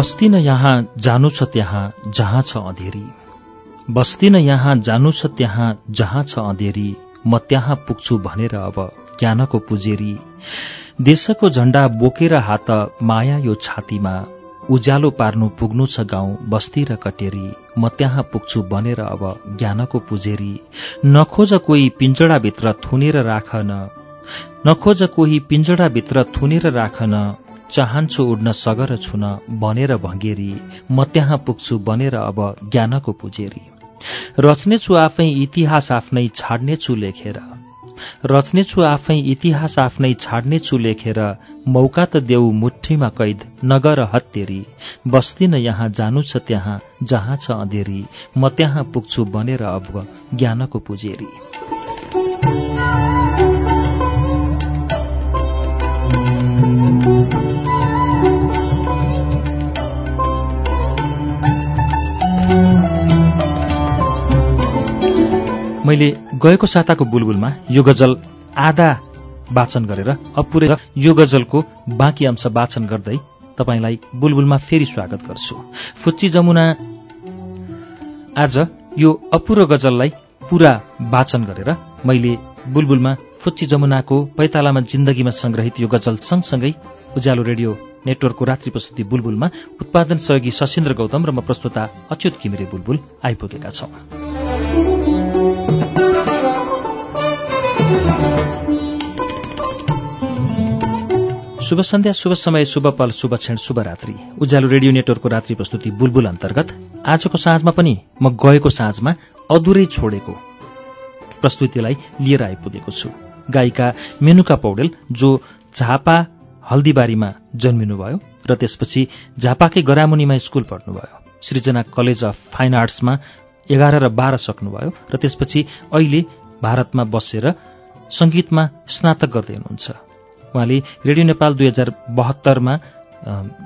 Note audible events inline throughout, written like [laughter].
बस्दिन यहाँ जानु छ त्यहाँ जहाँ छ अँधेरी। बस्दिन यहाँ जानु छ त्यहाँ जहाँ छ अँधेरी। म त्यहाँ पुग्छु भनेर अब ज्ञानको पुजेरी। देशको झण्डा बोकेर हात माया यो छातीमा। उज्यालो पार्नु पुग्नु छ गाउँ बस्ती र कटेरी। म त्यहाँ पुग्छु भनेर अब ज्ञानको पुजेरी। नखोज कोही पिञ्जडाभित्र थुनेर राखन। नखोज कोही पिञ्जडाभित्र थुनेर राखन। चाहन्छु उड्न सगर छुन बनेर भङ्गेरी। म त्यहाँ पुग्छु बनेर अब ज्ञानको पुजेरी। रच्नेछु आफै इतिहास आफ्नै छाड्नेछु लेखेर। रच्नेछु आफै इतिहास आफ्नै छाड्नेछु लेखेर। मौका त देऊ मुठीमा कैद नगर हत्तेरी। बस्दिन यहाँ जानु छ त्यहाँ जहाँ छ अँधेरी। म त्यहाँ पुग्छु बनेर अब ज्ञानको पुजेरी। मैले गएको साताको बुलबुलमा यो गजल आधा वाचन गरेर अपुरै यो गजलको बाँकी अंश वाचन गर्दै तपाईँलाई बुलबुलमा फेरि स्वागत गर्छु। फुच्ची जमुना आज यो अपुरो गजललाई पूरा वाचन गरेर मैले बुलबुलमा फुच्ची जमुनाको पैतालामा जिन्दगीमा संग्रहित यो गजल सँगसँगै उज्यालो रेडियो नेटवर्कको रात्रि प्रस्तुति बुलबुलमा उत्पादन सहयोगी सशिन्द्र गौतम र म प्रस्तुता अच्युत घिमिरे बुलबुल आइपुगेका छौं। शुभ सन्ध्या शुभ समय शुभ पल शुभ क्षण शुभ रात्रि। उज्यालो रेडियो नेटवर्कको रात्रि प्रस्तुति बुलबुल अन्तर्गत। आजको साँझमा पनि म गएको साँझमा अधुरै छोडेको प्रस्तुतिलाई लिएर आइपुगेको छु। गायिका मेनुका पौडेल जो झापा हल्दीबारीमा जन्मिनुभयो र त्यसपछि झापाकै गरामुनिमा स्कुल पढ्नुभयो। सृजना कलेज अफ फाइन आर्ट्समा एघार र बाह्र सक्नुभयो र त्यसपछि अहिले भारतमा बसेर सङ्गीतमा स्नातक गर्दै हुनुहुन्छ। उहाँले रेडियो नेपाल दुई हजार बहत्तरमा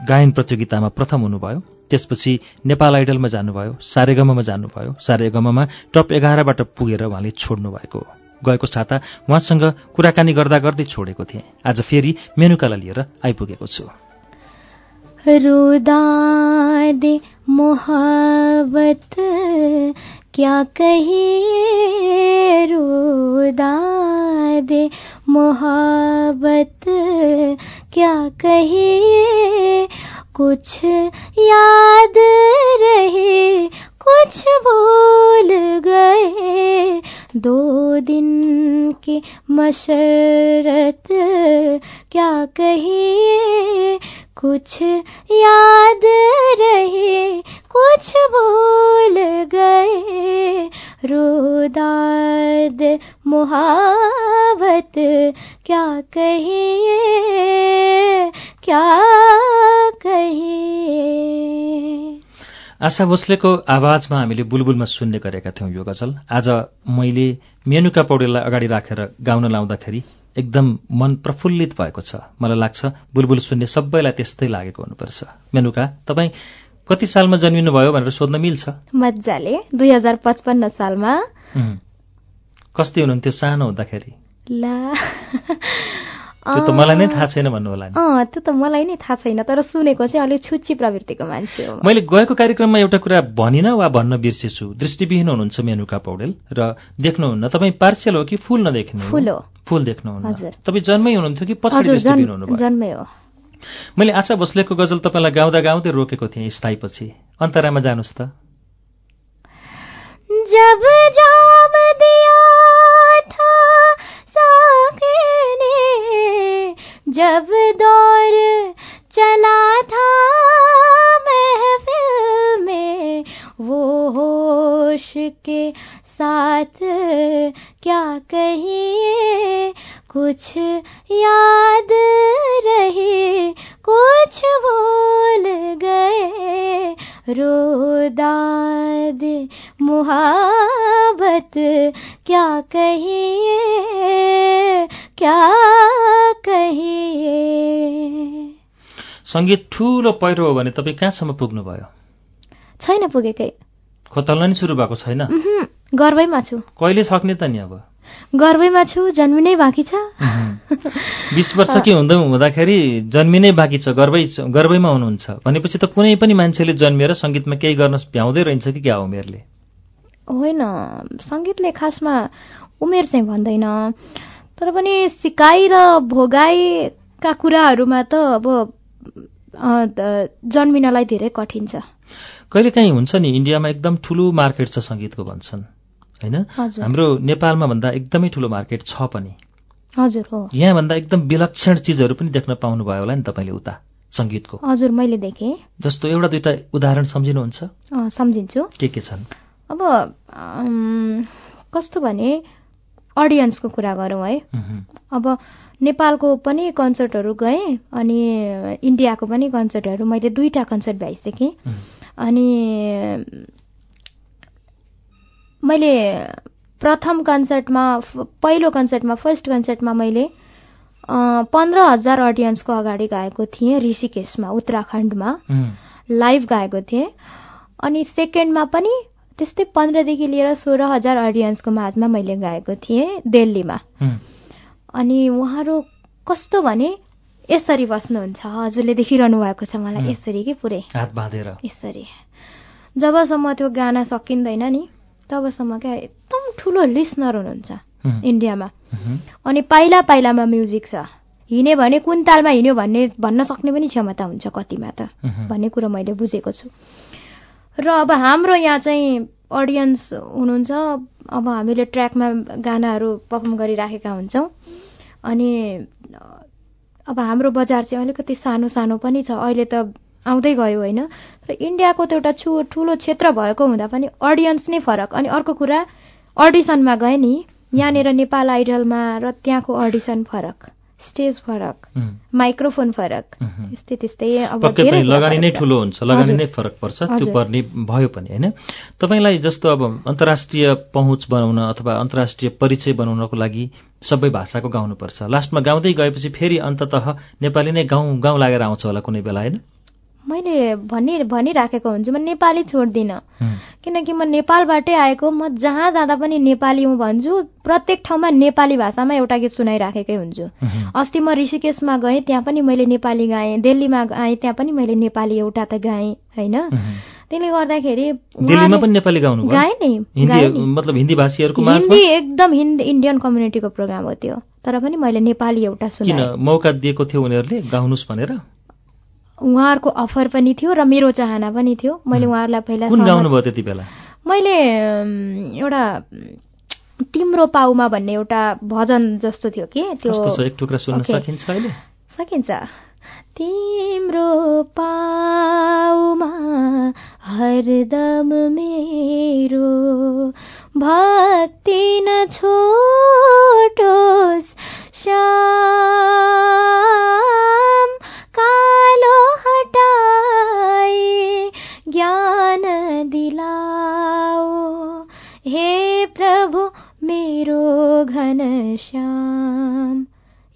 गायन प्रतियोगितामा प्रथम हुनुभयो। त्यसपछि नेपाल आइडलमा जानुभयो सारेगममा जानुभयो। सारेगममा टप एघारबाट पुगेर उहाँले छोड्नु भएको। गएको साता उहाँसँग कुराकानी गर्दा गर्दै छोडेको थिएँ। आज फेरि मेनुकालाई लिएर आइपुगेको छु। मोहब्बत क्या कहिए रुदादे मोहब्बत, क्या कहिए? कुछ याद रहे, कुछ भूल गए। दो दिन की मशरत, क्या कहिए? कुछ याद रहे कुछ भूल गए। रुदाद मुहावत क्या कहिए क्या कहिए। आशा भोसलेको आवाजमा हामीले बुलबुलमा सुन्ने गरेका थियौँ यो गजल। आज मैले मेनुका पौडेललाई अगाडि राखेर गाउन लाउँदाखेरि एकदम मन प्रफुल्लित भएको छ। मलाई लाग्छ बुलबुल सुन्ने सबैलाई त्यस्तै लागेको हुनुपर्छ। मेनुका तपाईँ कति सालमा जन्मिनुभयो भनेर सोध्न मिल्छ? मजाले। दुई हजार पचपन्न सालमा। कस्तै हुनुहुन्थ्यो सानो हुँदाखेरि? ला। त्यो त मलाई नै थाहा छैन भन्नु होला अँ त्यो त मलाई नै थाहा छैन तर सुनेको चाहिँ अलिक छुच्ची प्रवृत्तिको मान्छे हो मैले गएको कार्यक्रममा एउटा कुरा भनिनँ वा भन्न बिर्सेछु। दृष्टिविहीन हुनुहुन्छ मेनुका पौडेल र देख्नुहुन्न। तपाईँ पार्सियल हो कि फुल नदेख्ने फुल हो। फुल देख्नुहुन्न। तपाईँ जन्मै हुनुहुन्थ्यो कि पछाडि जन्मै हो। मैले आशा भोसलेको गजल तपाईँलाई गाउँदा गाउँदै रोकेको थिएँ स्थायी पछि अन्तरामा जानुहोस् त। जब जाम दिया जब दौर चला था महफिल में वो होश के साथ क्या कहिए? कुछ याद रहे कुछ बोल गए। रो दाद मुहाबत क्या कहिए क्या सङ्गीत ठुलो पहिरो हो भने तपाईँ कहाँसम्म पुग्नुभयो? छैन पुगेकै। खोतल्न नि सुरु भएको छैन? गर्वैमा छु। कहिले सक्ने त नि अब? गर्वैमा छु जन्मिनै बाँकी छ। बिस वर्ष कि हुँदै हुँदाखेरि जन्मिनै बाँकी छ गर्वै गर्वैमा हुनुहुन्छ। भनेपछि त कुनै पनि मान्छेले जन्मिएर सङ्गीतमा केही गर्न भ्याउँदै रहन्छ कि क्या उमेरले? होइन सङ्गीतले खासमा उमेर चाहिँ भन्दैन। तर पनि सिकाइ र भोगाइका कुराहरूमा त अब जन्मिनलाई धेरै कठिन छ। कहिलेकाहीँ हुन्छ नि इन्डियामा एकदम ठुलो मार्केट छ सङ्गीतको भन्छन्। होइन। हाम्रो नेपालमा भन्दा एकदमै ठुलो मार्केट छ पनि। हजुर हो। यहाँभन्दा एकदम विलक्षण चिजहरू पनि देख्न पाउनुभयो होला नि तपाईँले उता सङ्गीतको। हजुर मैले देखेँ। जस्तो एउटा दुईटा उदाहरण सम्झिनुहुन्छ? सम्झिन्छु। के के छन्? अब कस्तो भने अडियन्सको कुरा गरौँ है। अब नेपालको पनि कन्सर्टहरू गएँ अनि इन्डियाको पनि कन्सर्टहरू मैले दुईवटा कन्सर्ट भ्याइसकेँ। अनि मैले प्रथम कन्सर्टमा पहिलो कन्सर्टमा फर्स्ट कन्सर्टमा मैले पन्ध्र हजार अडियन्सको अगाडि गाएको थिएँ ऋषिकेशमा उत्तराखण्डमा। लाइभ गाएको थिएँ। अनि सेकेन्डमा पनि त्यस्तै पन्ध्रदेखि लिएर सोह्र हजार अडियन्सको माझमा मैले गाएको थिएँ दिल्लीमा। अनि उहाँहरू कस्तो भने यसरी बस्नुहुन्छ हजुरले देखिरहनु भएको छ मलाई। यसरी कि पुरै? हात बाँधेर। यसरी। जबसम्म त्यो गाना सकिँदैन नि तबसम्म क्या एकदम ठुलो लिसनर हुनुहुन्छ इन्डियामा। अनि पाइला पाइलामा म्युजिक छ। हिँड्यो भने कुन तालमा हिँड्यो भन्ने भन्न सक्ने पनि क्षमता हुन्छ कतिमा त। भन्ने कुरो मैले बुझेको छु। र अब हाम्रो यहाँ चाहिँ अडियन्स हुनुहुन्छ अब हामीले ट्र्याकमा गानाहरू पर्फर्म गरिराखेका हुन्छौँ। अनि अब हाम्रो बजार चाहिँ अलिकति सानो सानो पनि छ अहिले त आउँदै गयो होइन। र इन्डियाको त एउटा छु ठुलो क्षेत्र भएको हुँदा पनि अडियन्स नै फरक। अनि अर्को कुरा अडिसनमा गए नि यहाँनिर नेपाल आइडलमा र त्यहाँको अडिसन फरक। स्टेज फरक माइक्रोफोन फरक। त्यस्तै त्यस्तै अब पक्कै पनि लगानी नै। ठुलो हुन्छ लगानी। नै फरक पर्छ त्यो। पर्ने भयो पनि होइन तपाईँलाई जस्तो अब अन्तर्राष्ट्रिय पहुँच बनाउन अथवा अन्तर्राष्ट्रिय परिचय बनाउनको लागि सबै भाषाको गाउनुपर्छ लास्टमा गाउँदै गएपछि फेरि अन्ततः नेपाली नै गाउँ गाउँ लागेर आउँछ होला कुनै बेला होइन मैले भनि भनिराखेको हुन्छु म नेपाली छोड्दिनँ। किनकि म नेपालबाटै आएको म जहाँ जाँदा पनि नेपाली हुँ भन्छु प्रत्येक ठाउँमा नेपाली भाषामा एउटा गीत सुनाइराखेकै हुन्छु। अस्ति म ऋषिकेशमा गएँ त्यहाँ पनि मैले नेपाली गाएँ दिल्लीमा आएँ त्यहाँ पनि मैले नेपाली एउटा त गाएँ होइन। त्यसले गर्दाखेरि दिल्लीमा पनि नेपाली गाउनु गाएँ नि। मतलब हिन्दी भाषीहरूको हिन्दी एकदम हिन्दी इन्डियन कम्युनिटीको प्रोग्राम हो त्यो। तर पनि मैले नेपाली एउटा सुनाएँ। मौका दिएको थियो उनीहरूले गाउनुहोस् भनेर? उहाँहरूको अफर पनि थियो र मेरो चाहना पनि थियो। मैले उहाँहरूलाई पहिला कुन सहमत- गाउनु भयो त्यति बेला? मैले एउटा तिम्रो पाउमा भन्ने एउटा भजन जस्तो थियो कि त्यो एक टुक्रा सुन्न। सकिन्छ अहिले? सकिन्छ। तिम्रो पाउमा हरदम मेरो भक्ति न छोटोस्। 人生。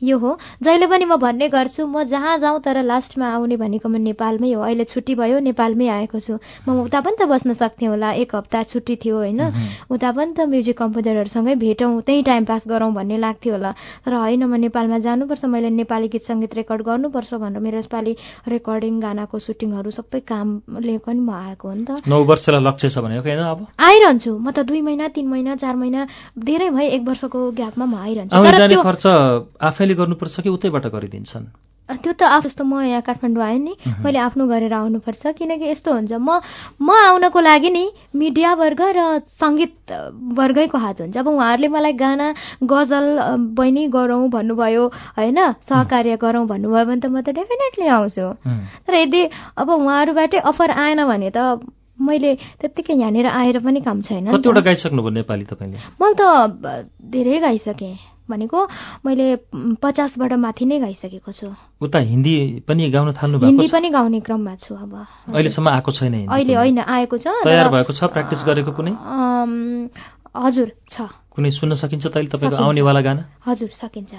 यो हो। जहिले पनि म भन्ने गर्छु म जहाँ जाउँ तर लास्टमा आउने भनेको म नेपालमै हो। अहिले छुट्टी भयो नेपालमै आएको छु। म उता पनि त बस्न सक्थेँ होला एक हप्ता छुट्टी थियो होइन। उता पनि त म्युजिक कम्पोजरहरूसँगै भेटौँ त्यहीँ टाइम पास गरौँ भन्ने लाग्थ्यो होला। तर होइन म नेपालमा जानुपर्छ मैले नेपाली गीत सङ्गीत रेकर्ड गर्नुपर्छ भनेर मेरो यसपालि रेकर्डिङ गानाको सुटिङहरू सबै कामले पनि म आएको हो नि त। नौ वर्षलाई लक्ष्य छ भनेको होइन अब? आइरहन्छु। म त दुई महिना तिन महिना चार महिना धेरै भयो एक वर्षको ग्यापमा म आइरहन्छु। तर त्यो खर्च आफैले गर्नुपर्छ कि उतैबाट गरिदिन्छन्? त्यो त आफू जस्तो म यहाँ काठमाडौँ आएँ नि मैले आफ्नो गरेर आउनुपर्छ। किनकि यस्तो हुन्छ म म आउनको लागि नि मिडिया वर्ग र सङ्गीत वर्गैको हात हुन्छ। अब उहाँहरूले मलाई गाना गजल बहिनी गरौँ भन्नुभयो होइन? सहकार्य गरौँ भन्नुभयो भने त म त डेफिनेटली आउँछु। तर यदि अब उहाँहरूबाटै अफर आएन भने त मैले त्यत्तिकै यहाँनिर आएर पनि काम छैन। कतिवटा गाइसक्नुभयो नेपाली तपाईँले? मैले त धेरै गाइसकेँ। भनेको मैले पचासबाट माथि नै गाइसकेको छु। उता हिन्दी पनि गाउन थाल्नु हिन्दी पनि गाउने क्रममा छु अब। अहिलेसम्म आएको छैन अहिले। होइन आएको छ तयार भएको छ प्र्याक्टिस गरेको कुनै? हजुर छ। कुनै सुन्न सकिन्छ तैँले तपाईँको। आउनेवाला गाना हजुर सकिन्छ।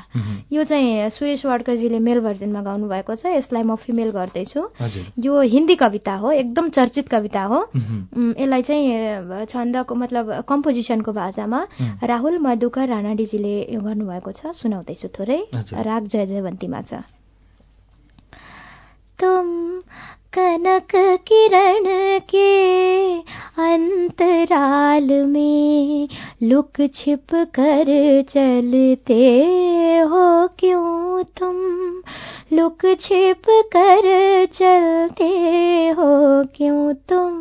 यो चाहिँ सुरेश वाडकरजीले मेल भर्जनमा गाउनु भएको छ यसलाई म फिमेल गर्दैछु यो हिन्दी कविता हो एकदम चर्चित कविता हो यसलाई चाहिँ छन्दको मतलब कम्पोजिसनको भाषामा. राहुल मधुकर राणाडीजीले यो गर्नुभएको छ सुनाउँदैछु थोरै। राग जय जयवन्तीमा छ तुम कनक किरण के अंतराल में लुक छिप कर चलते हो क्यों तुम? लुक छिप कर चलते हो क्यों तुम?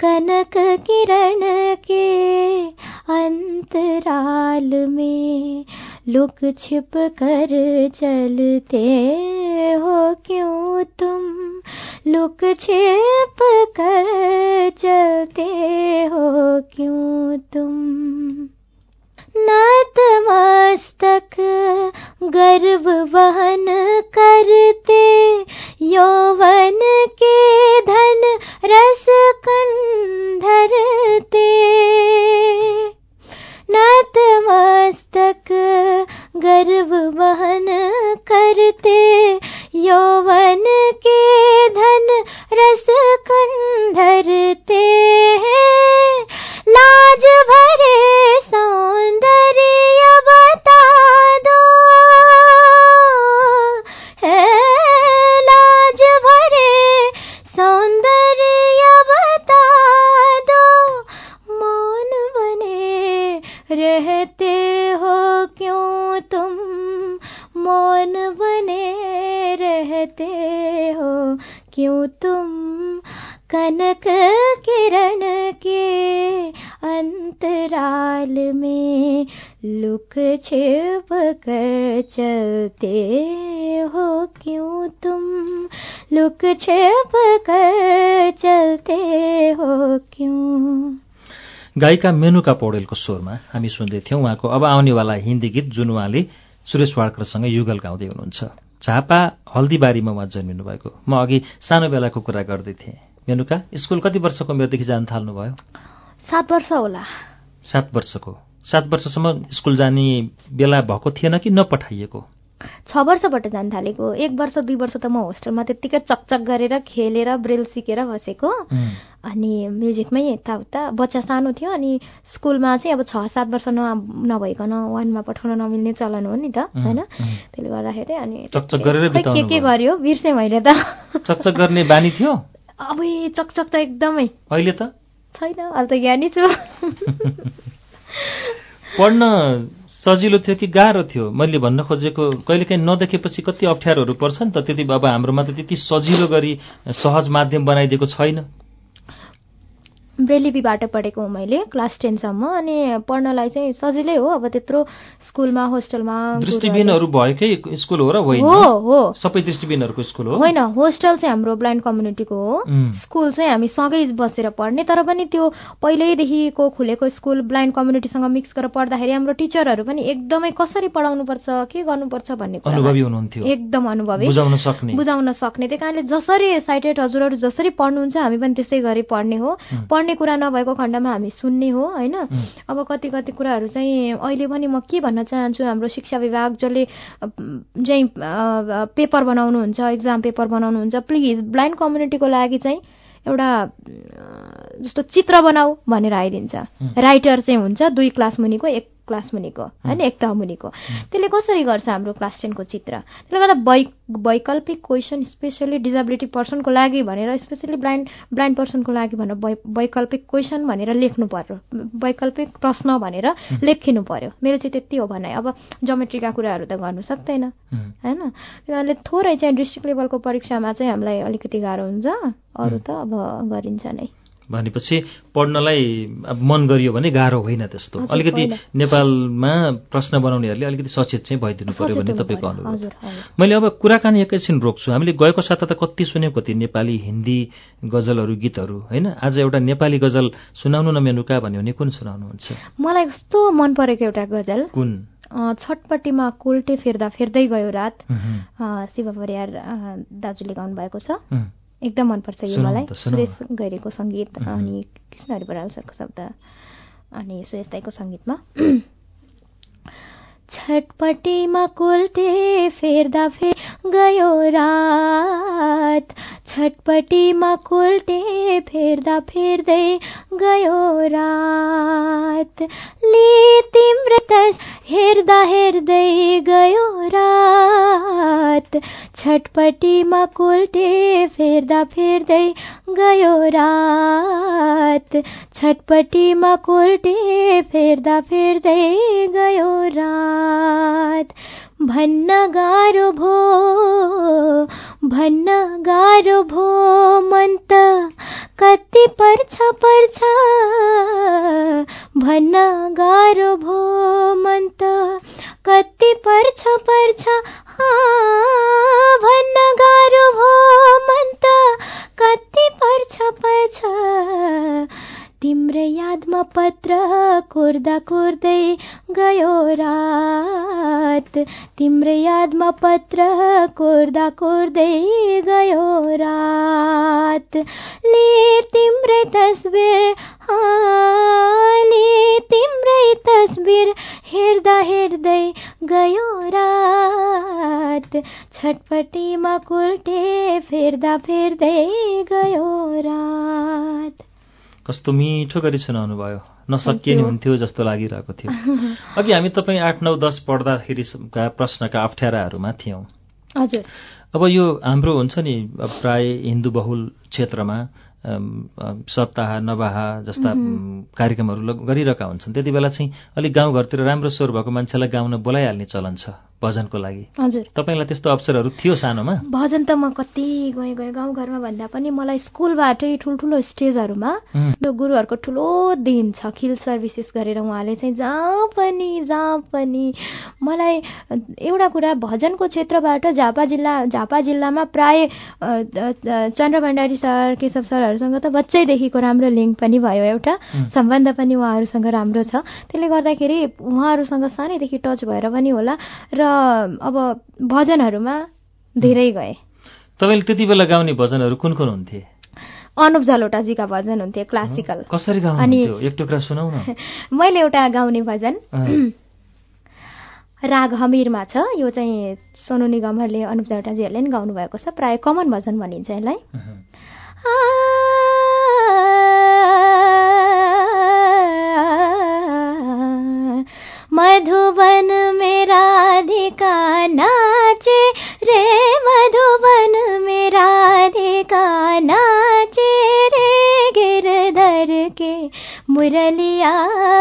कनक किरण के अंतराल में लुक छिप कर चलते हो क्यों तुम? लुक छिप कर चलते हो क्यों तुम? नतमस्तक गर्व वहन करते यौवन के धन रस कंधरते। नतमस्तक गर्व वहन करते यौवन के धन रस कंधरते हैं कनक किरण के अंतराल में लुक छिप कर चलते हो क्यों तुम? लुक छिप कर चलते हो क्यों? गायिका मेनुका पौडेलको स्वरमा हामी सुन्दै थियौँ। उहाँको अब आउनेवाला हिन्दी गीत जुन उहाँले सुरेश वाडकरसँग युगल गाउँदै हुनुहुन्छ। झापा हल्दीबारीमा उहाँ जन्मिनु भएको म अघि सानो बेलाको कुरा गर्दै थिएँ। मेनुका स्कुल कति वर्षको उमेरदेखि जान थाल्नुभयो? सात वर्ष होला। सात वर्षको। सात वर्षसम्म स्कुल जाने बेला भएको थिएन कि नपठाइएको? छ वर्षबाट जान थालेको। एक वर्ष दुई वर्ष त म होस्टेलमा त्यत्तिकै चकचक गरेर खेलेर ब्रेल सिकेर बसेको। अनि म्युजिकमै यताउता। बच्चा सानो थियो अनि स्कुलमा चाहिँ अब छ सात वर्ष न नभइकन वानमा पठाउन नमिल्ने चलन हो नि त होइन। त्यसले गर्दाखेरि अनि के के। गर्यो? बिर्सेँ मैले त। चकचक गर्ने बानी थियो? अब चकचक त एकदमै। अहिले त? छैन अहिले त ज्ञानी छु। [laughs] पढ्न सजिलो थियो कि गाह्रो थियो? मैले भन्न खोजेको कहिलेकाहीँ नदेखेपछि कति अप्ठ्यारोहरू पर्छ नि त त्यति अब हाम्रोमा त त्यति सजिलो गरी सहज माध्यम बनाइदिएको छैन। ब्रेलिपीबाट पढेको हुँ मैले क्लास टेनसम्म। अनि पढ्नलाई चाहिँ सजिलै हो अब त्यत्रो स्कुलमा होस्टेलमा दृष्टिबिनहरू भएकै स्कुल हो र हो हो। सबै दृष्टिबिनहरूको स्कुल हो? होइन होस्टेल चाहिँ हाम्रो ब्लाइन्ड कम्युनिटीको हो। स्कुल चाहिँ हामी सँगै बसेर पढ्ने तर पनि त्यो पहिल्यैदेखिको खुलेको स्कुल ब्लाइन्ड कम्युनिटीसँग मिक्स गरेर पढ्दाखेरि हाम्रो टिचरहरू पनि एकदमै कसरी पढाउनुपर्छ के गर्नुपर्छ भन्ने अनुभवी हुनुहुन्थ्यो। एकदम अनुभवी। बुझाउन सक्ने। बुझाउन सक्ने। त्यही कारणले जसरी साइटेड हजुरहरू जसरी पढ्नुहुन्छ हामी पनि त्यसै गरी पढ्ने हो। पढ्ने कुरा नभएको खण्डमा हामी सुन्ने हो होइन? अब कति कति कुराहरू चाहिँ अहिले पनि म के भन्न चाहन्छु हाम्रो शिक्षा विभाग जसले चाहिँ पेपर बनाउनुहुन्छ इक्जाम पेपर बनाउनुहुन्छ प्लिज ब्लाइन्ड कम्युनिटीको लागि चाहिँ एउटा जस्तो चित्र बनाऊ भनेर आइदिन्छ। राइटर चाहिँ हुन्छ दुई क्लास मुनिको एक क्लास मुनिको होइन एक तह मुनिको त्यसले कसरी गर्छ हाम्रो क्लास टेनको चित्र? त्यसले गर्दा वै वैकल्पिक क्वेसन स्पेसली डिजाबिलिटी पर्सनको लागि भनेर स्पेसली ब्लाइन्ड ब्लाइन्ड पर्सनको लागि भनेर वै वैकल्पिक क्वेसन भनेर लेख्नु पर्यो। वैकल्पिक प्रश्न भनेर लेखिनु पर्यो। मेरो चाहिँ त्यति हो भनाइ। अब जोमेट्रीका कुराहरू त गर्नु सक्दैन। होइन? कारणले थोरै चाहिँ डिस्ट्रिक्ट लेभलको परीक्षामा चाहिँ हामीलाई अलिकति गाह्रो हुन्छ। अरू त अब गरिन्छ नै। भनेपछि पढ्नलाई अब मन गरियो भने गाह्रो होइन त्यस्तो। अलिकति। नेपालमा प्रश्न बनाउनेहरूले अलिकति सचेत चाहिँ भइदिनु पर्यो सचेत भने तपाईँको। अनुभव हजुर मैले अब कुराकानी एकैछिन रोक्छु। हामीले गएको साता त कति सुन्यौँ कति नेपाली हिन्दी गजलहरू गीतहरू होइन? आज एउटा नेपाली गजल सुनाउनु न मेनुका भन्यो भने कुन सुनाउनुहुन्छ? मलाई कस्तो मन परेको एउटा गजल। कुन? छटपट्टिमा कोल्टे फेर्दा फेर्दै गयो रात। शिव परियार दाजुले गाउनु भएको छ। एकदम मनपर्छ यो मलाई। सुरेश गैरेको सङ्गीत। अनि कृष्ण हरिबराल सरको शब्द अनि सुरेश दाईको सङ्गीतमा [clears throat] छटपट्टिमा कोल्टे फेर्दा फेर गयो रात छटपट्टिमा कोल्टे फेर्दा फेर्दै गयो रात। ले हेर्दा हेर्दै गयो रात। छटपट्टिमा कोल्टे फेर्दा फेर्दै गयो रात। छटपट्टिमा कोल्टे फेर्दा फेर्दै गयो रात। भन्न गाह्रो भो भन्न गाह्रो भो मन त कति पर्छ पर्छ भन्न गाह्रो भो मन त कति पर्छ पर्छ भन्न गाह्रो भो मन त कति पर्छ पर्छ तिम्रै यादमा पत्र कोर्दा कोर्दै गयो रात। तिम्रै यादमा पत्र कोर्दा कोर्दै गयो रात। ले तिम्रै तस्बिर हाँ, ले तिम्रै तस्बिर हेर्दा हेर्दै गयो रात। छटपट्टिमा कोल्टे फेर्दा फेर्दै गयो रात। कस्तो मिठो गरी सुनाउनु भयो। नसकिए नि हुन्थ्यो जस्तो लागिरहेको थियो। अघि हामी तपाईँ आठ नौ दस पढ्दाखेरिका प्रश्नका अप्ठ्याराहरूमा थियौँ। हजुर। अब यो हाम्रो हुन्छ नि प्राय हिन्दू बहुल क्षेत्रमा सप्ताह नवाह जस्ता कार्यक्रमहरू गरिरहेका हुन्छन्। त्यति बेला चाहिँ अलिक गाउँघरतिर राम्रो स्वर भएको मान्छेलाई गाउन बोलाइहाल्ने चलन छ। भजनको लागि। हजुर। तपाईँलाई त्यस्तो अवसरहरू थियो सानोमा? भजन त म कति गएँ गएँ गाउँघरमा भन्दा पनि मलाई स्कुलबाटै ठुल्ठुलो स्टेजहरूमा मेरो गुरुहरूको ठुलो दिन छ। खिल सर्भिसेस गरेर उहाँले चाहिँ जहाँ पनि जहाँ पनि मलाई एउटा कुरा भजनको क्षेत्रबाट झापा जिल्ला झापा जिल्लामा प्राय चन्द्र भण्डारी सर केशव सरहरूसँग त बच्चैदेखिको राम्रो लिङ्क पनि भयो। एउटा. सम्बन्ध पनि उहाँहरूसँग राम्रो छ। त्यसले गर्दाखेरि उहाँहरूसँग सानैदेखि टच भएर पनि होला। र अब भजनहरूमा धेरै गए। तपाईँले त्यति बेला गाउने भजनहरू कुन कुन हुन्थे? अनुप जलोटाजीका भजन हुन्थे क्लासिकल। कसरी अनि- एक टुक्रा सुनाउ न [laughs] मैले एउटा गाउने भजन। [clears throat] राग हमिरमा छ यो चाहिँ सोनु निगमहरूले अनुप जलोटाजीहरूले नि गाउनु भएको छ प्राय कमन भजन भनिन्छ यसलाई। मधुबन में राधिका नाचे रे मधुबन में राधिका नाचे रे गिरधर के मुरलिया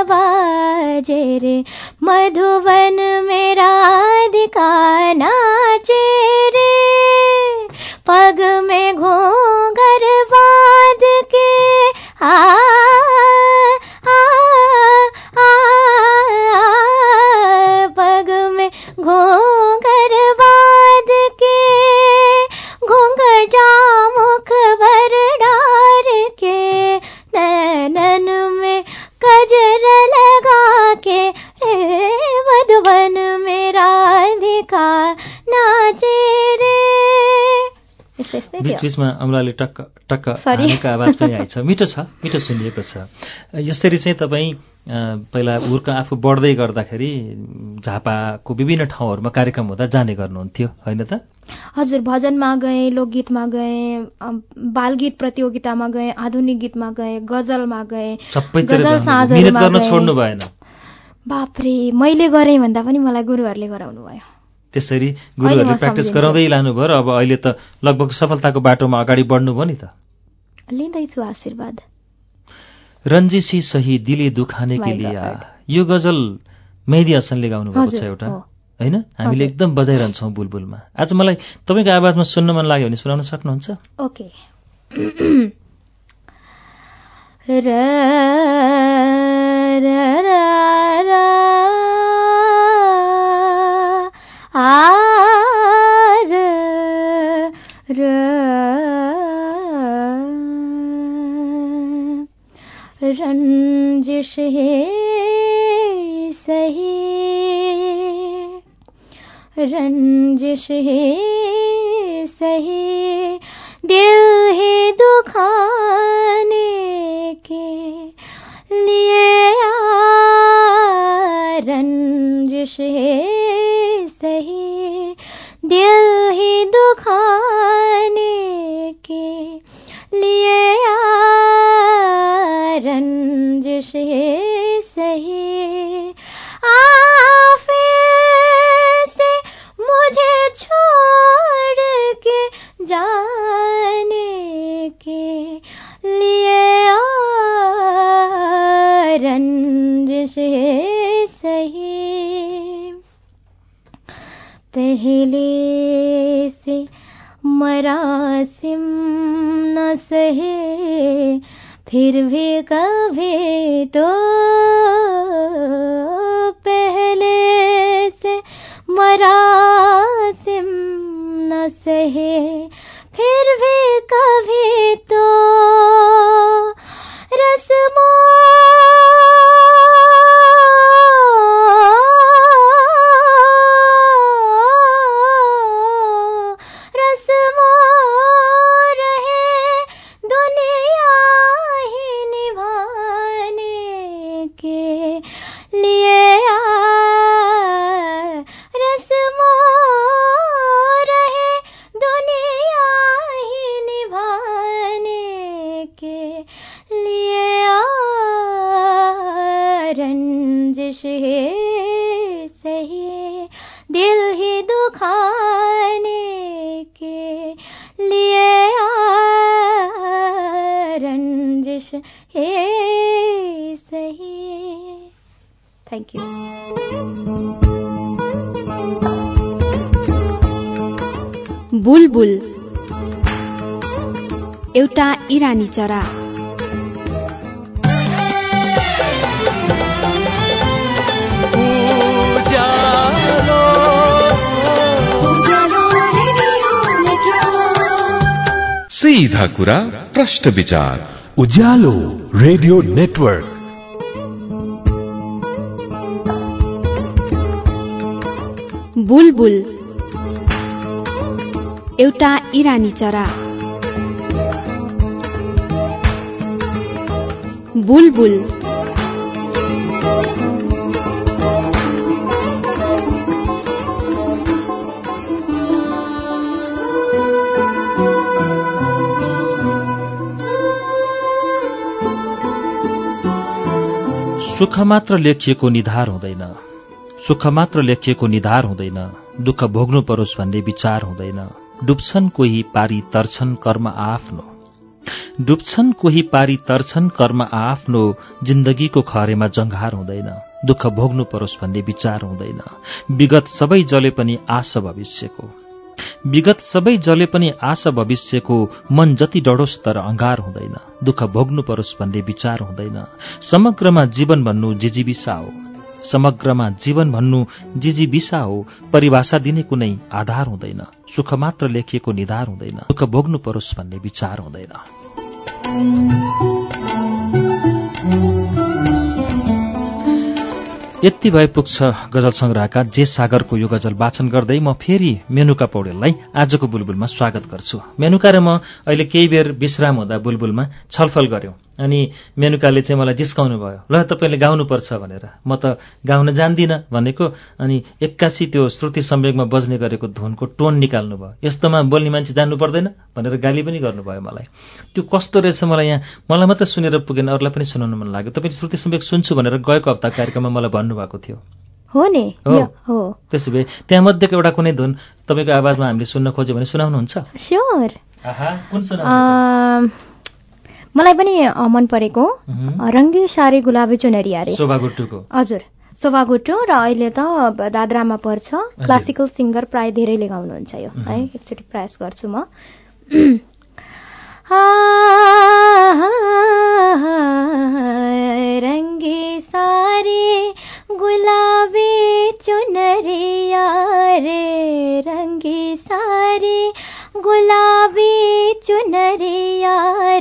बाजे रे। मधुबन में राधिका नाचे बिच बिचमा अमलाले टक्क टक्क. हानेको आवाज पनि आइछ मिठो छ मिठो सुनिएको छ। यसरी चाहिँ तपाईँ पहिला हुर्क आफू बढ्दै गर्दाखेरि झापाको विभिन्न ठाउँहरूमा कार्यक्रम हुँदा जाने गर्नुहुन्थ्यो होइन त? हजुर भजनमा गएँ लोकगीतमा गएँ बालगीत प्रतियोगितामा गएँ आधुनिक गीतमा गएँ गजलमा गएँ गजल। छोड्नु भएन। बापरे मैले गरेँ भन्दा पनि मलाई गुरुहरूले गराउनु भयो त्यसरी गुरुहरूले प्र्याक्टिस। गराउँदै लानुभयो र अब अहिले त लगभग सफलताको बाटोमा अगाडि बढ्नुभयो नि त लिँदैछु आशीर्वाद रन्जिसी सही दिले दुखाने के लिया. यो गजल मेहदी हसनले गाउनु भएको छ एउटा। होइन हामीले। एकदम बजाइरहन्छौँ बुलबुलमा आज मलाई तपाईँको आवाजमा सुन्न मन लाग्यो भने सुनाउन सक्नुहुन्छ ओके [clears throat] र आ र र रंजिश है सही। रंजिश है सही। दिल ही दुखाने के लिए रंजिश है सही दिल ही दुखाने के लिए रंजिश है थैंक यू बुलबुल। एउटा इरानी चरा। सीधा कुरा प्रश्न विचार। उज्यालो रेडियो नेटवर्क। बुलबुल। एउटा इरानी चरा। बुलबुल। सुख मात्र लेखिएको निधार हुँदैन। सुख मात्र लेखिएको निधार हुँदैन दुःख भोग्नु परोस् भन्ने विचार हुँदैन। डुब्छन् कोही पारी तर्छन् कर्म आफ्नो। डुब्छन् कोही पारी तर्छन् कर्म आफ्नो जिन्दगीको खरेमा जङ्घार हुँदैन दुःख भोग्नु परोस् भन्ने विचार हुँदैन। विगत सबै जले पनि आशा भविष्यको। विगत सबै जले पनि आशा भविष्यको मन जति डढोस् तर अङ्गार हुँदैन दुःख भोग्नु परोस् भन्ने विचार हुँदैन। समग्रमा जीवन भन्नु जिजीविसा हो। समग्रमा जीवन भन्नु जिजीविसा हो परिभाषा दिने कुनै आधार हुँदैन। सुख मात्र लेखिएको निधार हुँदैन। दुःख भोग्नु परोस् भन्ने विचार हुँदैन। यति भए पुग्छ गजल संग्रहका जे सागरको यो गजल वाचन गर्दै म फेरि मेनुका पौडेललाई आजको बुलबुलमा स्वागत गर्छु। मेनुका र म अहिले केही बेर विश्राम हुँदा बुलबुलमा छलफल गऱ्यौँ। अनि मेनुकाले चाहिँ मलाई जिस्काउनु भयो। ल तपाईँले गाउनुपर्छ भनेर। म त गाउन जान्दिनँ भनेको अनि एक्कासी त्यो श्रुति सम्वेकमा बज्ने गरेको धुनको टोन निकाल्नु भयो। यस्तोमा बोल्ने मान्छे जान्नु पर्दैन भनेर गाली पनि गर्नुभयो मलाई। त्यो कस्तो रहेछ मलाई यहाँ? मलाई मात्रै सुनेर पुगेन अरूलाई पनि सुनाउनु मन लाग्यो। तपाईँले श्रुति सम्वेक सुन्छु भनेर गएको हप्ता कार्यक्रममा मलाई भन्नुभएको थियो। हो नि? हो। त्यसो भए त्यहाँ मध्येको एउटा कुनै धुन तपाईँको आवाजमा हामीले सुन्न खोज्यो भने सुनाउनुहुन्छ? स्योर। कुन मलाई पनि मन परेको रङ्गी सारी गुलाबी चुनरी अरे हजुर शोभा गुटु र अहिले त दादरामा पर्छ। क्लासिकल सिङ्गर प्राय धेरैले गाउनुहुन्छ यो। है एकचोटि प्रयास गर्छु म। रङ्गी सारी गुलाबी चुनरिया रे रङ्गी सारी गुलाबी चुनरिया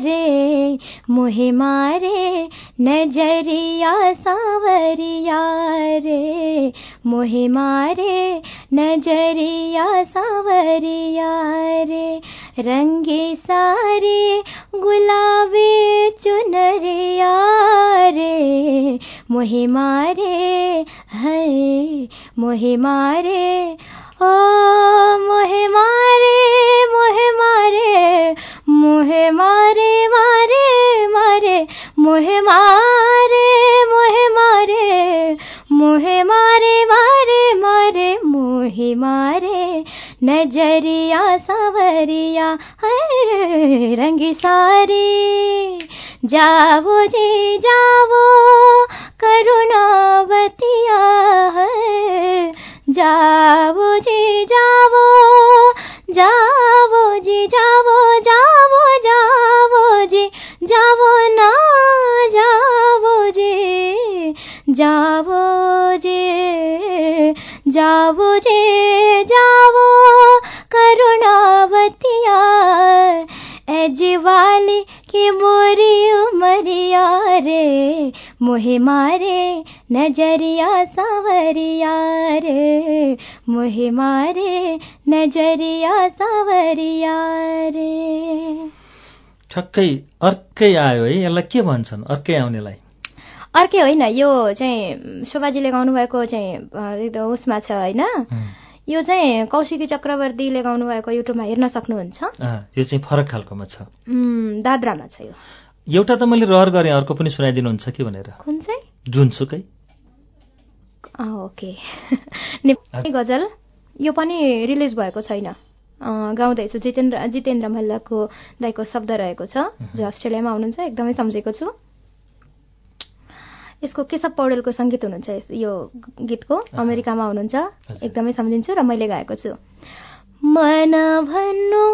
रे मुहे मारे नजरिया सावरिया रे मारे नजरिया सावरिया रे रंगे सारे गुलाबे चुनरिया रे मोहे मारे है मोहे मारे नजरिया सावरिया है रंगी सारी जावो जी जावो करुणावतिया है जावो जी जावो जावो जी जावो जावो जावो जी जावो ना जावो जी जावो जी जावो जी जावो करुणावतिया एजवाली की मोरी उमरिया रे मोहे मारे नजरिया सावरिया रे मोहे मारे नजरिया सावरिया रे ठक्कै अर्कै आयो है यसलाई के भन्छन्? अर्कै आउनेलाई। अर्कै होइन यो चाहिँ शोभाजीले गाउनुभएको चाहिँ उसमा छ होइन। यो चाहिँ कौशिकी चक्रवर्तीले गाउनुभएको युट्युबमा हेर्न सक्नुहुन्छ। यो चाहिँ फरक खालकोमा छ। दाद्रामा छ यो। एउटा त मैले रहर गरेँ अर्को पनि सुनाइदिनुहुन्छ कि भनेर? कुन चाहिँ? जुनसुकै। ओके। [laughs] नेपाली गजल यो पनि रिलिज भएको छैन। गाउँदैछु। जितेन्द्र जितेन्द्र मल्लको दाईको शब्द रहेको छ। जो अस्ट्रेलियामा हुनुहुन्छ एकदमै सम्झेको छु। यसको केशव पौडेलको सङ्गीत हुनुहुन्छ? यो गीतको अमेरिकामा हुनुहुन्छ। एकदमै सम्झिन्छु र मैले गाएको छु। मन भन्नु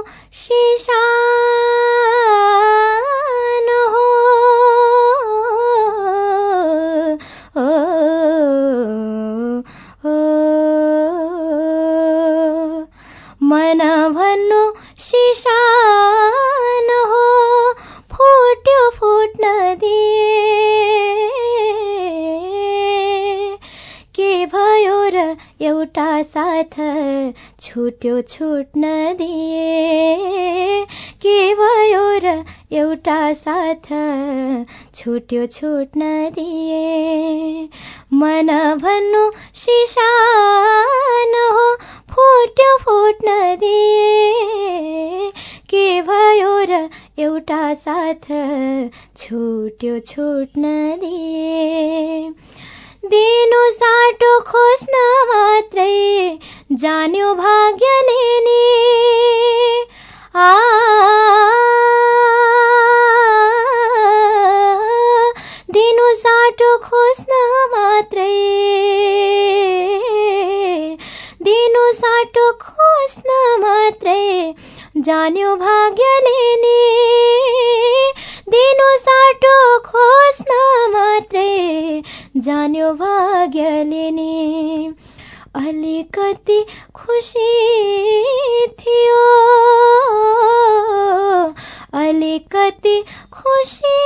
छुट्यो छुट्न दिए के भयो र एउटा साथ छुट्यो छुट्न दिए मन भन्नु सिसान हो फुट्यो फुट्न दिए के भयो र एउटा साथ छुट्यो छुट्न दिए दिनु साटो खोज्न मात्रै जान्यो भाग्यले नि आ। दिनु साटो खोज्न मात्रै। दिनु साटो खोज्न मात्रै। जान्यो भाग्यले नि दिनु साटो खोज्न मात्रै। जान्यो भाग्यले नि अलिकति खुसी थियो। अलिकति खुसी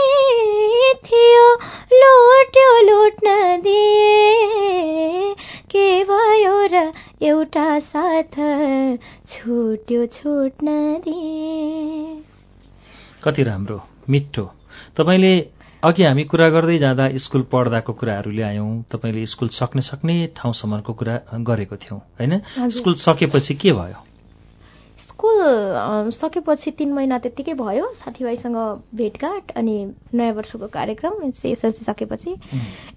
थियो। लुट्यो लुट्न दिए। के भयो र एउटा साथ छुट्यो छुट्न दिए। कति राम्रो मिठो। तपाईँले अघि हामी कुरा गर्दै जाँदा स्कुल पढ्दाको कुराहरू ल्यायौँ तपाईँले स्कुल सक्ने सक्ने ठाउँसम्मको कुरा गरेको थियौँ होइन। स्कुल सकेपछि के भयो? स्कुल सकेपछि तिन महिना त्यत्तिकै भयो साथीभाइसँग भेटघाट अनि नयाँ वर्षको कार्यक्रम एसएलसी सकेपछि।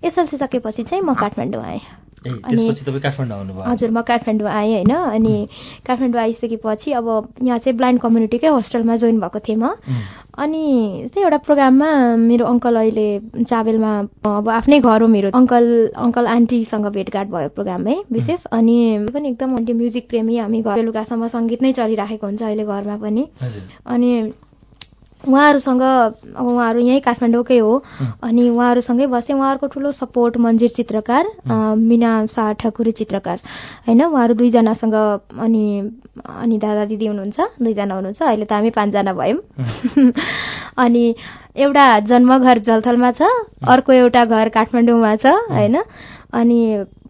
एसएलसी सकेपछि चाहिँ म काठमाडौँ आएँ। अनि- हजुर म काठमाडौँ आएँ होइन अनि काठमाडौँ आइसकेपछि अब यहाँ चाहिँ ब्लाइन्ड कम्युनिटीकै होस्टेलमा जोइन भएको थिएँ म। अनि चाहिँ एउटा प्रोग्राममा मेरो अङ्कल अहिले चाबेलमा अब आफ्नै घर हो मेरो। अङ्कल अङ्कल आन्टीसँग भेटघाट भयो प्रोग्राममै विशेष। अनि पनि एकदम म्युजिक प्रेमी हामी घर बेलुकासम्म सङ्गीत नै चलिराखेको हुन्छ अहिले घरमा पनि। अनि उहाँहरूसँग अब उहाँहरू यहीँ काठमाडौँकै हो। अनि उहाँहरूसँगै बसेँ उहाँहरूको ठुलो सपोर्ट मन्जिर चित्रकार मिना शाह ठकुरी चित्रकार। होइन उहाँहरू दुईजनासँग अनि अनि दादा दिदी हुनुहुन्छ दुईजना हुनुहुन्छ अहिले त हामी पाँचजना भयौँ। [laughs] अनि एउटा जन्मघर जलथलमा छ अर्को एउटा घर काठमाडौँमा छ होइन। अनि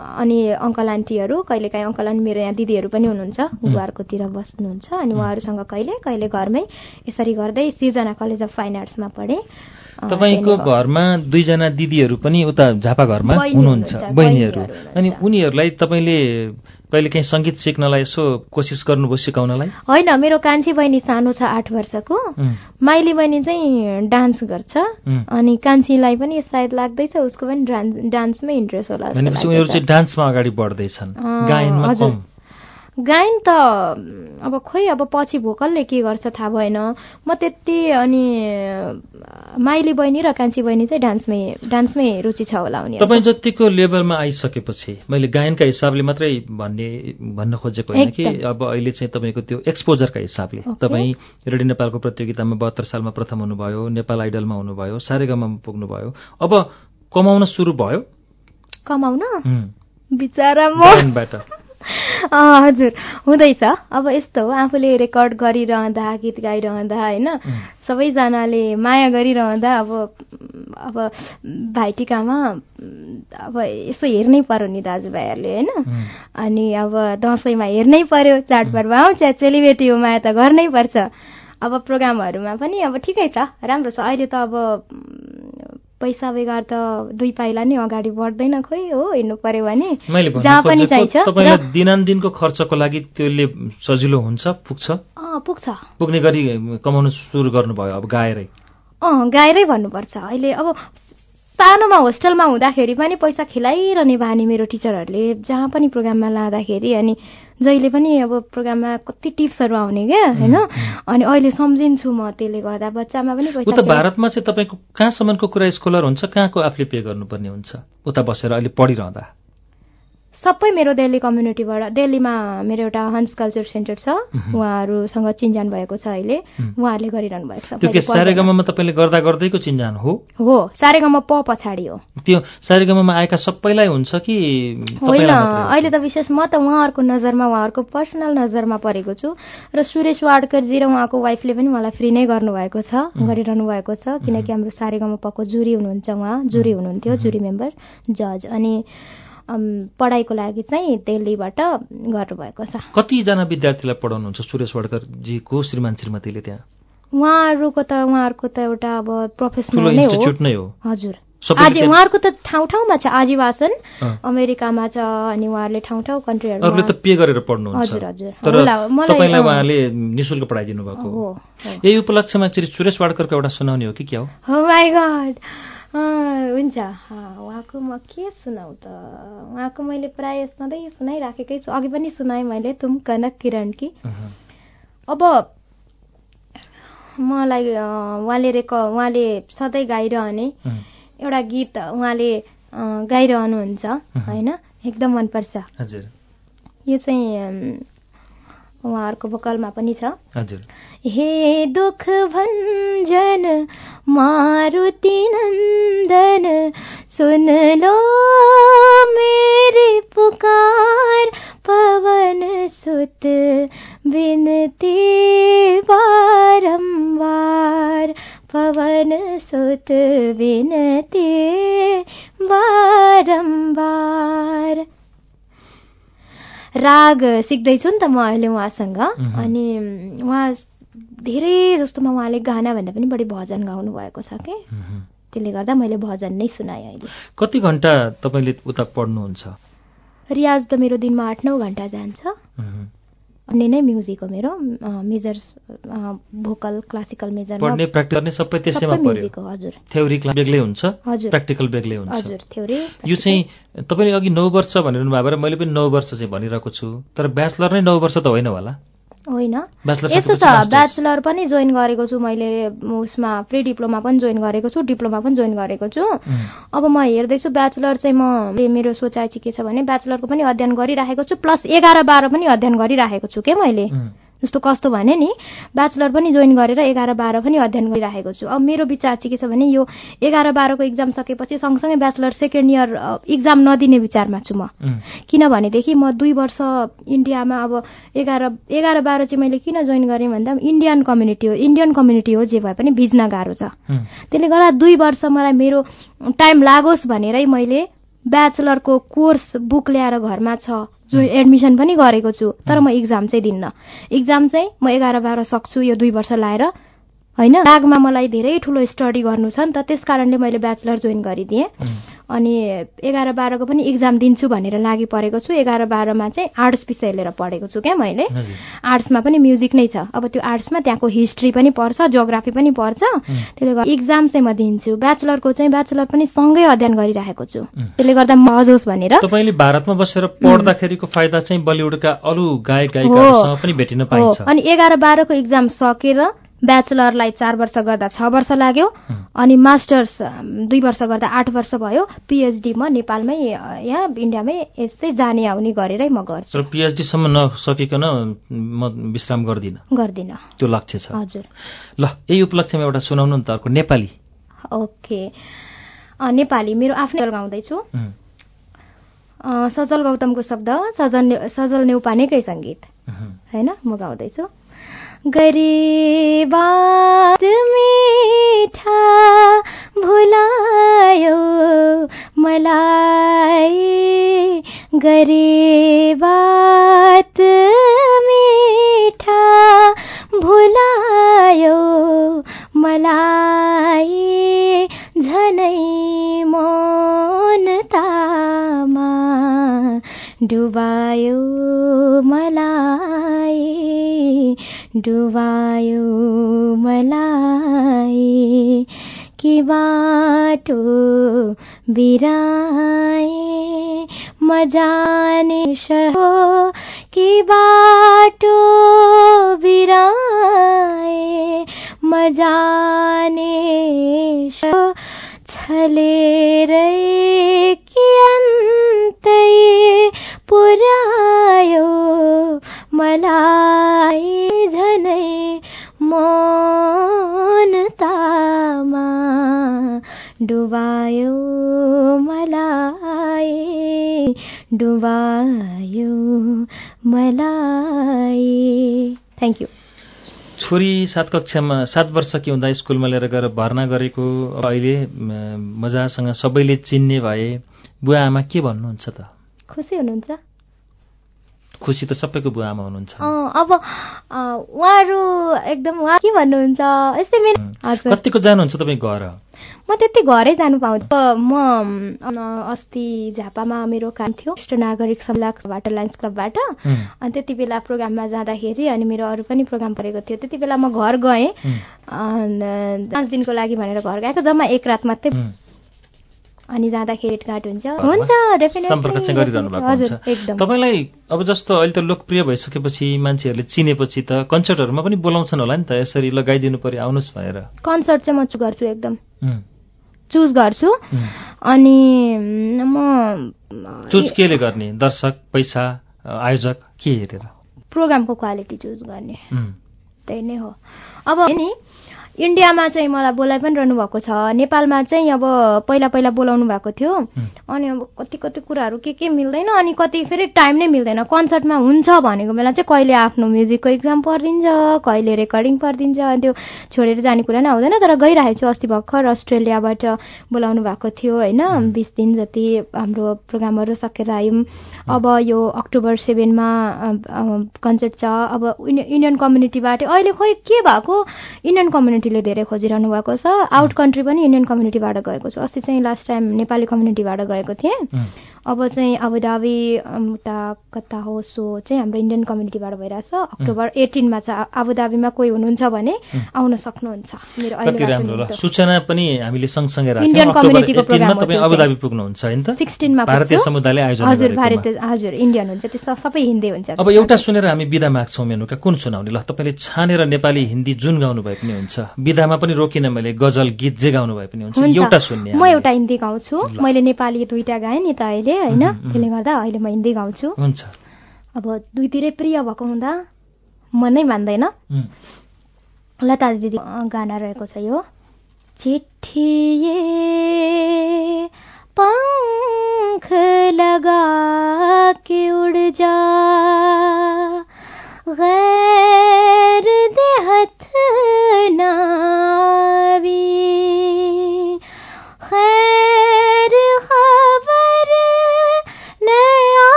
अनि अङ्कल आन्टीहरू कहिलेकाहीँ अङ्कल अनि मेरो यहाँ दिदीहरू पनि हुनुहुन्छ उहाँहरूकोतिर बस्नुहुन्छ अनि उहाँहरूसँग कहिले कहिले घरमै यसरी गर्दै सिर्जना कलेज अफ फाइन आर्ट्समा पढेँ। तपाईँको घरमा दुईजना दिदीहरू पनि उता झापा घरमा हुनुहुन्छ बहिनीहरू। अनि। उनीहरूलाई तपाईँले कहिले काहीँ सङ्गीत सिक्नलाई यसो कोसिस गर्नुभयो सिकाउनलाई? होइन मेरो कान्छी बहिनी सानो छ आठ वर्षको। माइली बहिनी चाहिँ डान्स गर्छ। अनि कान्छीलाई पनि सायद लाग्दैछ उसको पनि डान्स डान्समै इन्ट्रेस्ट होला उनीहरू चाहिँ। डान्समा अगाडि बढ्दैछन्। गायनमा गायन त अब खोइ अब पछि भोकलले के गर्छ थाहा भएन। म त्यति अनि माइली बहिनी र कान्छी बहिनी चाहिँ डान्समै डान्समै रुचि छ होला उनीहरू तपाईँ जतिको लेभलमा आइसकेपछि मैले गायनका हिसाबले मात्रै भन्ने भन्न खोजेको होइन कि। अब अहिले चाहिँ तपाईँको त्यो एक्सपोजरका हिसाबले। तपाईँ रेडियो नेपालको प्रतियोगितामा बहत्तर सालमा प्रथम हुनुभयो नेपाल आइडलमा हुनुभयो सारेगामामा पुग्नुभयो। अब कमाउन सुरु भयो? कमाउन? बिचरा म। [laughs] हजुर। हुँदैछ। अब यस्तो हो आफूले रेकर्ड गरिरहँदा गीत गाइरहँदा होइन? सबैजनाले माया गरिरहँदा अब अब भाइटिकामा अब यसो हेर्नै पर्यो नि दाजुभाइहरूले होइन? अनि अब दसैँमा हेर्नै पर्यो चाडबाडमा आउँछ चेलीबेटी हो माया त गर्नै पर्छ। अब प्रोग्रामहरूमा पनि अब ठिकै छ राम्रो छ। अहिले त अब पैसा बेगर त दुई पाइला नै अगाडि बढ्दैन खोइ हो हिँड्नु पर्यो भने। जहाँ पनि चाहिन्छ। दिनानुदिनको खर्चको लागि त्यसले सजिलो हुन्छ पुग्छ? अँ पुग्छ। पुग्ने गरी कमाउन सुरु गर्नुभयो अब गाएरै अँ गाएरै भन्नुपर्छ। अहिले अब सानोमा होस्टेलमा हुँदाखेरि पनि पैसा खेलाइरहने बानी मेरो टिचरहरूले जहाँ पनि प्रोग्राममा लाँदाखेरि अनि जहिले पनि अब प्रोग्राममा कति टिप्सहरू आउने क्या होइन? अनि अहिले सम्झिन्छु म त्यसले गर्दा बच्चामा पनि उता भारतमा चाहिँ तपाईँको कहाँसम्मको कुरा स्कोलर हुन्छ कहाँको आफूले पे गर्नुपर्ने हुन्छ? उता बसेर अहिले पढिरहँदा। सबै मेरो दिल्ली कम्युनिटीबाट दिल्लीमा मेरो एउटा हन्स कल्चर सेन्टर छ। उहाँहरूसँग चिन्जान भएको छ अहिले। उहाँहरूले गरिरहनु भएको छ। सारेगामामा तपाईँले गर्दा गर्दैको चिन्जान हो? हो सारेगामा प पछाडि हो। त्यो सारेगामामा आएका सबैलाई हुन्छ कि होइन? अहिले त विशेष म त उहाँहरूको नजरमा उहाँहरूको पर्सनल नजरमा परेको छु। र सुरेश वाडकरजी र उहाँको वाइफले पनि मलाई फ्री नै गर्नुभएको छ गरिरहनु भएको छ। किनकि हाम्रो सारेगामा पको जुरी हुनुहुन्छ उहाँ जुरी हुनुहुन्थ्यो जुरी मेम्बर जज। अनि पढाइको लागि चाहिँ दिल्लीबाट गर्नुभएको छ। कतिजना विद्यार्थीलाई पढाउनुहुन्छ? सुरेश वाडकरजीको श्रीमान श्रीमतीले त्यहाँ? उहाँहरूको त उहाँहरूको त एउटा अब प्रोफेसनल नै हो। हजुर। आज उहाँहरूको त ठाउँ ठाउँमा छ आजीवासन। अमेरिकामा छ अनि उहाँहरूले ठाउँ ठाउँ कन्ट्रीहरूमा अरूले त पे गरेर पढ्नुहुन्छ। हजुर। तर तपाईँलाई। उहाँले निशुल्क पढाइदिनु भएको हो यही उपलक्ष्यमा चाहिँ सुरेश वाडकरको एउटा सुनाउने हो कि क्या हो? हो माई गड हुन्छ उहाँको म के सुनाउ त उहाँको मैले प्राय सधैँ सुनाइराखेकै छु अघि पनि सुनाएँ मैले तुम कनक किरण कि अब मलाई उहाँले रेक उहाँले सधैँ गाइरहने एउटा गीत उहाँले गाइरहनुहुन्छ होइन एकदम मनपर्छ हजुर यो चाहिँ उहाँहरूको भोकलमा पनि छ। हजुर। हे दुख भञ्जन मारुति नन्दन सुन लो मेरी पुकार पवन सुत बिनती बारंबार पवन सुत बिनती बारंबार। राग सिक्दैछु नि त म अहिले उहाँसँग। अनि उहाँ धेरै जस्तोमा उहाँले गाना भन्दा पनि बढी भजन गाउनु भएको छ कि। त्यसले गर्दा मैले भजन नै सुनाएँ अहिले। कति घन्टा तपाईँले उता पढ्नुहुन्छ? रियाज त मेरो दिनमा आठ नौ घन्टा जान्छ। अन्य नै म्युजिक हो मेरो मेजर भोकल क्लासिकल मेजर पढ्ने प्र्याक्टिस गर्ने सबै त्यसैमा पर्यो हजुर। थ्योरी बेग्लै हुन्छ। हजुर। प्र्याक्टिकल बेग्लै हुन्छ। हजुर थ्योरी यो चाहिँ तपाईँले अघि नौ वर्ष भनिरहनु भयो भएर मैले पनि नौ वर्ष चाहिँ भनिरहेको छु। तर ब्याचलर नै नौ वर्ष त होइन होला। होइन? यस्तो छ। ब्याचलर पनि जोइन गरेको छु मैले उसमा प्री डिप्लोमा पनि जोइन गरेको छु डिप्लोमा पनि जोइन गरेको छु। अब म हेर्दैछु ब्याचलर चाहिँ म मेरो सोचाइ चाहिँ के छ भने ब्याचलरको पनि अध्ययन गरिराखेको छु प्लस एघार बाह्र पनि अध्ययन गरिराखेको छु के मैले? उम्, जस्तो कस्तो भने नि ब्याचलर पनि जोइन गरेर एघार बाह्र पनि अध्ययन गरिराखेको छु। अब मेरो विचार चाहिँ के छ भने यो एघार बाह्रको इक्जाम सकेपछि सँगसँगै ब्याचलर सेकेन्ड इयर इक्जाम नदिने विचारमा छु म। किनभनेदेखि म दुई वर्ष इन्डियामा अब एघार एघार बाह्र चाहिँ मैले किन जोइन गरेँ भन्दा इन्डियन कम्युनिटी हो इन्डियन कम्युनिटी हो जे भए पनि भिज्न गाह्रो छ। त्यसले गर्दा दुई वर्ष मलाई मेरो टाइम लागोस् भनेरै मैले ब्याचलरको कोर्स बुक ल्याएर घरमा छ। जो एडमिसन पनि गरेको छु तर म इक्जाम चाहिँ दिन्न। इक्जाम चाहिँ म एघार बाह्र सक्छु यो दुई वर्ष लाएर होइन? नागमा मलाई धेरै ठुलो स्टडी गर्नु छ नि त त्यस कारणले मैले ब्याचलर जोइन गरिदिएँ। अनि एघार बाह्रको पनि इक्जाम दिन्छु भनेर लागि परेको छु। एघार बाह्रमा चाहिँ आर्ट्स विषय लिएर पढेको छु क्या मैले। आर्ट्समा पनि म्युजिक नै छ। अब त्यो आर्ट्समा त्यहाँको हिस्ट्री पनि पर्छ जोग्राफी पनि पर्छ। त्यसले गर्दा इक्जाम चाहिँ म दिन्छु। ब्याचलरको चाहिँ ब्याचलर पनि सँगै अध्ययन गरिराखेको छु। त्यसले गर्दा मजोस् भनेर। तपाईँले भारतमा बसेर पढ्दाखेरिको फाइदा चाहिँ बलिउडका अरू गायक गायिकाहरूसँग पनि भेटिन पाइन्छ। अनि एघार बाह्रको इक्जाम सकेर ब्याचलरलाई चार वर्ष गर्दा छ वर्ष लाग्यो। अनि मास्टर्स दुई वर्ष गर्दा आठ वर्ष भयो। पिएचडी म नेपालमै यहाँ इन्डियामै यस्तै जाने आउने गरेरै म गर्छु। तर पिएचडीसम्म नसकिकन म विश्राम गर्दिनँ? गर्दिनँ। त्यो लक्ष्य छ। हजुर। ल यही उपलक्ष्यमा एउटा सुनाउनु नि त अर्को नेपाली। ओके। नेपाली मेरो आफ्नै गाउँदैछु। सजल गौतमको शब्द सजल सजल नेउपानेकै सङ्गीत। होइन म गाउँदैछु। गरिबात मिठा भुलायो मलाई। गरिबात मिठा भुलायो मलाई। झनै मौनतामा डुबायो मलाई। डुबायो मलाई। कि बाटो बिराए म जाने हो। कि बाटो बिराए म जाने छलेरै कि अन्तै पुर्यायो मलाई झनै मौनतामा डुबायो मलाई डुबायो मलाई। थ्याङ्क यू छोरी सात कक्षामा सात वर्षकी हुँदा स्कुलमा लिएर गएर भर्ना गरेको अहिले मजासँग सबैले चिन्ने भए बुवा आमा के भन्नुहुन्छ त? खुसी हुनुहुन्छ? खुसी त सबैको बुवा आमा हुनुहुन्छ अब उहाँहरू एकदम उहाँ के भन्नुहुन्छ? यस्तै मेरो कतिको जानुहुन्छ तपाईँ घर? म त्यति घरै जानु पाउँछु म अस्ति झापामा मेरो काम थियो वरिष्ठ नागरिक सम्लाकबाट लायन्स क्लबबाट। अनि त्यति बेला प्रोग्राममा जाँदाखेरि अनि मेरो अरू पनि प्रोग्राम परेको थियो। त्यति बेला म घर गएँ। पाँच दिनको लागि भनेर घर गएको जम्मा एक रात मात्रै। अनि जाँदाखेरि भेटघाट हुन्छ। हुन्छ सम्पर्क चाहिँ गरिरहनु भएको हजुर हुन्छ। एकदम। तपाईँलाई अब जस्तो अहिले त लोकप्रिय भइसकेपछि मान्छेहरूले चिनेपछि त कन्सर्टहरूमा पनि बोलाउँछन् होला नि त यसरी लगाइदिनु पर्यो आउनुहोस् भनेर। कन्सर्ट चाहिँ म गर्छु एकदम। चुज गर्छु। अनि म चुज केले गर्ने? दर्शक पैसा आयोजक के हेरेर? प्रोग्रामको क्वालिटी चुज गर्ने। त्यही नै हो। अब नि इन्डियामा चाहिँ मलाई बोलाइ पनि रहनु भएको छ। नेपालमा चाहिँ अब पहिला पहिला बोलाउनु भएको थियो। अनि अब कति कति कुराहरू के के मिल्दैन अनि कति फेरि टाइम नै मिल्दैन। कन्सर्टमा हुन्छ भनेको बेला चाहिँ कहिले आफ्नो म्युजिकको इक्जाम परिदिन्छ कहिले रेकर्डिङ परिदिन्छ अनि त्यो छोडेर जाने कुरा नै आउँदैन। तर गइरहेको छु अस्ति भर्खर अस्ट्रेलियाबाट बोलाउनु भएको थियो होइन। बिस दिन जति हाम्रो प्रोग्रामहरू सकेर आयौँ। अब यो अक्टोबर सेभेनमा कन्सर्ट छ। अब इन्डि- इन्डियन कम्युनिटीबाट अहिले खोइ के भएको? इन्डियन कम्युनिटीले धेरै खोजिरहनु भएको छ। आउट कन्ट्री पनि इन्डियन कम्युनिटीबाट गएको छु। अस्ति चाहिँ लास्ट टाइम नेपाली कम्युनिटीबाट गएको थिएँ। अब चाहिँ अबुधाबी उता कता हो सो चाहिँ हाम्रो इन्डियन कम्युनिटीबाट भइरहेछ अक्टोबर एटिनमा छ। अबुधाबीमा कोही हुनुहुन्छ भने आउन सक्नुहुन्छ। मेरो अहिले सूचना पनि हामीले सँगसँगै इन्डियन कम्युनिटीको 18 मा प्रोग्राम पुग्नुहुन्छ होइन त? सिक्सटिनमा भारतीय समुदायले आयोजना हजुर। भारतीय हजुर इन्डियन हुन्छ त्यो स- सबै हिन्दी हुन्छ। अब एउटा सुनेर हामी विदा माग्छौँ मेनुका। कुन सुनाउने? ल तपाईँले छानेर नेपाली हिन्दी जुन गाउनु भए पनि हुन्छ। विधामा पनि रोकिन मैले गजल गीत जे गाउनु भए पनि हुन्छ। एउटा सुन्ने म। एउटा हिन्दी गाउँछु। मैले नेपाली दुईटा गाएँ नि त अहिले होइन? त्यसले गर्दा अहिले म हिन्दी गाउँछु। हुन्छ। अब दुईतिरै प्रिय भएको हुँदा मनै मान्दैन। लता दिदी गाना रहेको छ यो। चिट्ठी ये पंख लगा के उड़ जा।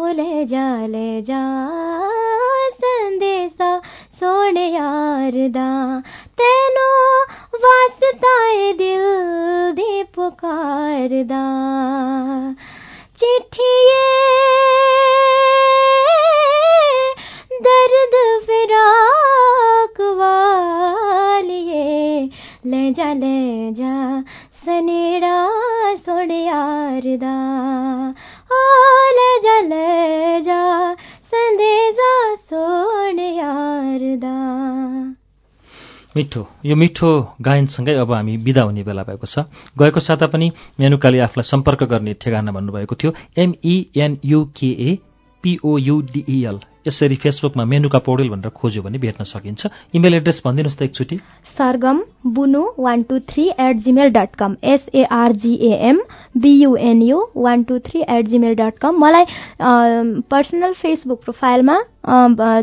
ओ ले जा ले जा संदेशा सुन यारदा तेनो वास्ताए दिल दी पुकारदा। चिट्ठिए दर्द फिराक वालिए। ले जा ले जा सनेड़ा सुन यारदा ओ ले जा ले जा संदेशा सुन यारदा। मिठो यो मिठो गायनसँगै अब हामी बिदा हुने बेला भएको छ। गएको साता पनि मेनुकाले आफूलाई सम्पर्क गर्ने ठेगाना भन्नुभएको थियो। एमइएनयुकेए पिओयुडिइएल यसरी फेसबुकमा मेनुका पौडेल भनेर खोज्यो भने भेट्न सकिन्छ। इमेल एड्रेस भनिदिनुहोस् त एकचोटि। Sargam Bunu one two three at Gmail dot com S A R G A M B U N U one two three at Gmail dot com मलाई पर्सनल फेसबुक प्रोफाइलमा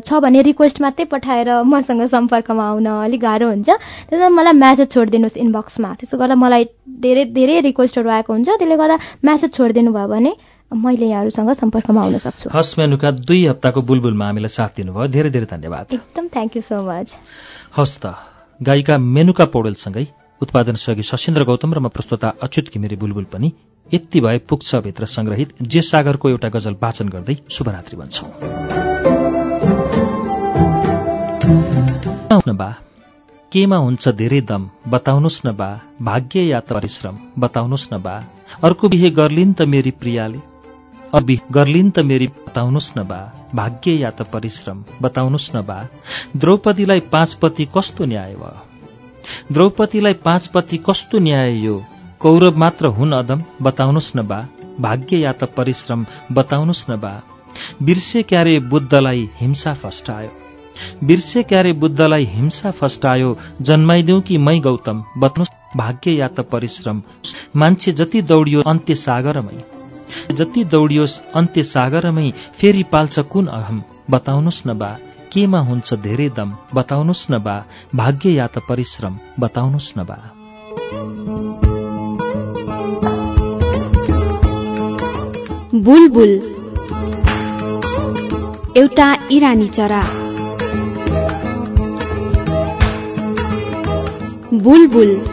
छ भने रिक्वेस्ट मात्रै पठाएर मसँग सम्पर्कमा आउन अलिक गाह्रो हुन्छ। त्यसमा मलाई म्यासेज छोडिदिनुहोस् इनबक्समा त्यसो गर्दा मलाई धेरै धेरै रिक्वेस्टहरू आएको हुन्छ। त्यसले गर्दा म्यासेज छोडिदिनु भयो भने मैले यहाँहरूसँग सम्पर्कमा आउन सक्छु। हस् मेनुका दुई हप्ताको बुलबुलमा हामीलाई साथ दिनुभयो। धेरै धेरै धन्यवाद। एकदम थ्याङ्क यू सो मच हस् त गायिका मेनुका पौडेलसँगै उत्पादन सहयोगी सशिन्द्र गौतम र म प्रस्तोता अच्युत घिमिरे बुलबुल पनि यति भए पुग्छ भित्र संग्रहित जे सागरको एउटा गजल वाचन गर्दै शुभरात्रि भन्छौं। बा केमा हुन्छ धेरै दम बताउनुहोस् न बा भाग्य या त परिश्रम बताउनुहोस् न बा अर्को बिहे गर्लिन् त मेरी प्रियाले। अबि गर्लिन् त मेरी बताउनुहोस् न बा भाग्य या त परिश्रम बताउनुहोस् न बा द्रौपदीलाई पाँच पति कस्तो न्याय भयो? द्रौपदीलाई पाँच पति कस्तो न्याय यो? कौरव मात्र हुन् अदम बताउनुहोस् न बा भाग्य या त परिश्रम बताउनुहोस् न बा। बिर्से क्यारे बुद्धलाई हिंसा फस्टायो। बिर्से क्यारे बुद्धलाई हिंसा फस्टायो जन्माइदेऊ कि मै गौतम बताउनुहोस् भाग्य या त परिश्रम मान्छे जति दौडियो अन्त्य सागरमै। जति दौडियोस् अन्त्य सागरमै फेरि पाल्छ कुन अहम? बताउनुहोस् न बा। केमा हुन्छ धेरै दम? बताउनुहोस् न बा। भाग्य या त परिश्रम? बताउनुहोस् न बा। बुलबुल। एउटा इरानी चरा। बुलबुल।